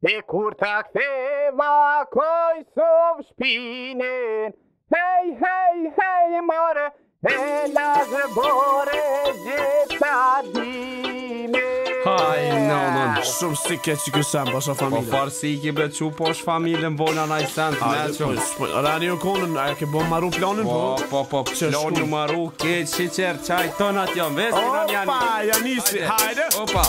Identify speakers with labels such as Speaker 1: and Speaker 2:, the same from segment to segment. Speaker 1: E kur të këtë eva kojtë të shpinën Hej, hej, hej, mërë E la zë bore gjithë të Haj, në, në, në,
Speaker 2: shumë si ke që kësem, po shë familë Po farë si i ki bre po që po shë familë në bojnë i sen Haj, në, në, në, në, në, në, në, në, në, në, në, në, në, në, po, në, në, në, në, në, në, në, në, në, në, në, në, Opa,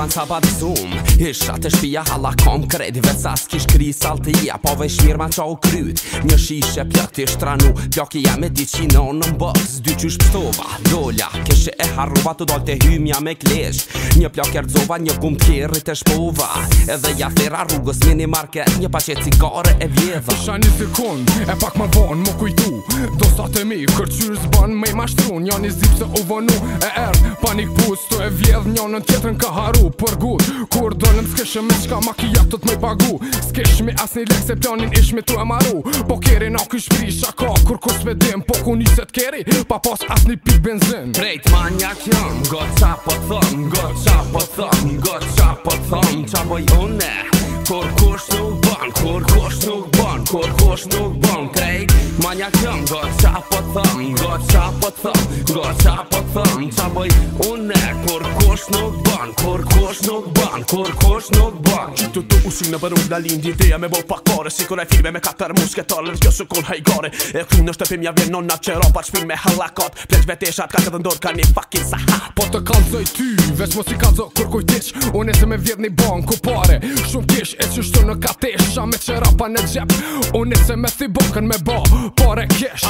Speaker 3: duan ca pa zoom Isha të shpia halla kom kredi Vec as kish kri Po vej shmir ma qa u kryt Një shishe pjot i shtranu Pjoki jam e di që në mbës Dy qysh dolla Keshe e harruva të dolte hymja me klesh Një pjok e rdzova, një gumë të e shpova Edhe ja thera rrugës mini market Një pache cigare e vjeva
Speaker 1: Isha një sekund, e pak më von më kujtu Do sa të mi, kërqyr zban me i mashtrun Një një zipë se u e erë, panik e vjedh njënën tjetërn ka haru përgut Kur dolem s'keshëm me qka makijat të t'me pagu S'keshëm i asni lek se planin ish me t'u e maru Po keri na kësh pri kur kur s've Po ku njëse t'keri pa pas asni pi benzin Prejt manjak jëm, got qa po thëm Got qa po thëm,
Speaker 4: got qa po thëm Qa po june, kur kush nuk ban, Kur kush nuk ban, kur kush nuk ban Prejt manjak jëm, got qa po thëm Got qa po thëm, got qa po thëm thëmë Ca bëj unë e kur kosh nuk ban Kur kosh
Speaker 2: nuk ban Kur kosh nuk ban Që të të usu në përru në lindi Dheja me bo pakare Si kur e filme me katër musketar kjo s'u kur hajgare E kërë në shtëpim ja vjenon Na qëra për shpim me halakat
Speaker 1: Pleq veteshat ka të dëndor Ka një fakin sa Po të kalzoj ty Vesh mos i kalë zë kur kuj tish Unë e se me vjedh një ban ku pare Shumë kish e që shtu në katesha me qëra pa në gjep
Speaker 5: Unë e se me thibokën me ba Pare kish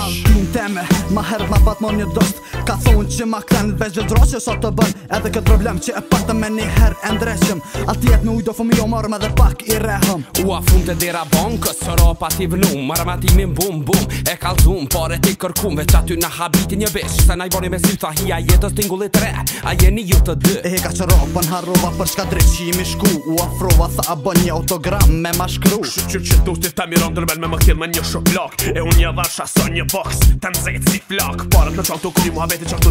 Speaker 5: Ka thonë që ma këthen Vesh gjithë droqë sot të bën Edhe këtë problem që e pak me një herë e ndreshëm A jetë me ujdo fëmi po jo mërëm edhe pak i rehëm Ua fund të
Speaker 3: dira bon, kësë ropa ti vënum Mërëm atimin bum bum, e kalzum Pare ti kërkum, veç aty në habiti një bish
Speaker 5: Se na i boni me si të thahia jetës t'ingullit tre A jeni ju të dy E ka që ropën harrova për shka drejt që i mishku U afrova tha a bën një autogram me ma shkru Shqyr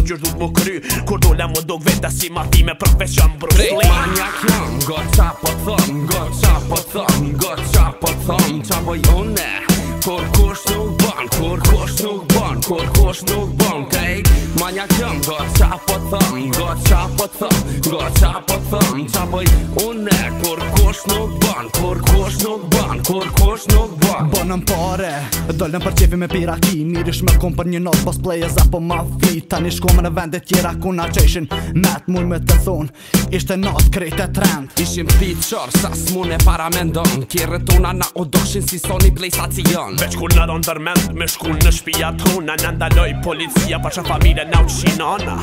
Speaker 2: që, që M'u kry, kur do la m'u dug Si ma ti me profesion brus Rejtë ma nja
Speaker 4: kjo, nga qa po thëm Nga qa po thëm, nga qa po thëm qa po jone Kur kush nuk ban, kur kush nuk ban, kur kush nuk ban Kajk, ma një këm, do qa po thëm, do qa po thëm, do qa po thëm Qa
Speaker 5: po unë e, kur kush nuk ban, kur kush nuk ban, kur kush nuk ban Bonëm po pare, dollëm për qefi me piraki Mirish me kom për një not, pos plejes apo ma fli Tani shkom në vendet tjera ku na qeshin Met me të thun, ishte not krejt e trend Ishim pi qër, sas mune para mendon Kjerët una na u doshin si soni plej
Speaker 2: sa cion ton Veç kur lëron dërmend me shku në shpia tona Në ndaloj policia pa që familje në uqë shinona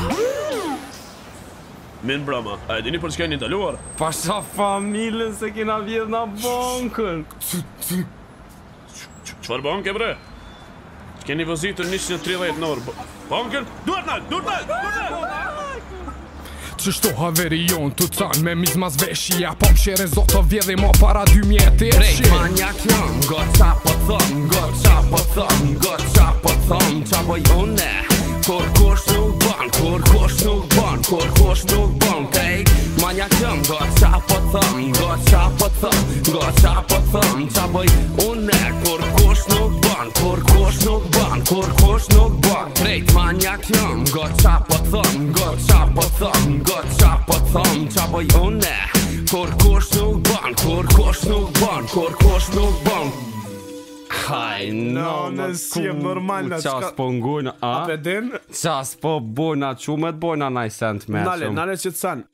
Speaker 2: Min a e dini për që kejnë ndaluar?
Speaker 4: Pa që familje se kina vjedh në bankën
Speaker 2: Qëfar bankë bre? Që keni vëzitur një 130 në orë po, Bankën? Durna, durna, durna!
Speaker 1: që shto haveri jonë, të can me mizmas veshi Apo më shere zoto vjedhe ma para dy mjetë e shi Brejt manjak jam, gota thon Got qa po thon qa po jo ne Kur
Speaker 4: nuk bon, kur kush nuk bon, kur kush bon Kej, ma Got qa po thon, got qa po thon, got qa po thon Qa po jo ne Kur nuk bon, kur kush nuk bon, kur kush bon Trejt ma Got qa po thon, got qa po thon, got qa po thon Qa po jo ne Kur bon, kur bon, kur bon. Kaj, no, në si e mërman në qka... Qas po ngujnë, a? A pëdin? Qas po bojnë, a që me të bojnë, a na i sent me Nale,
Speaker 1: nale që të sanë.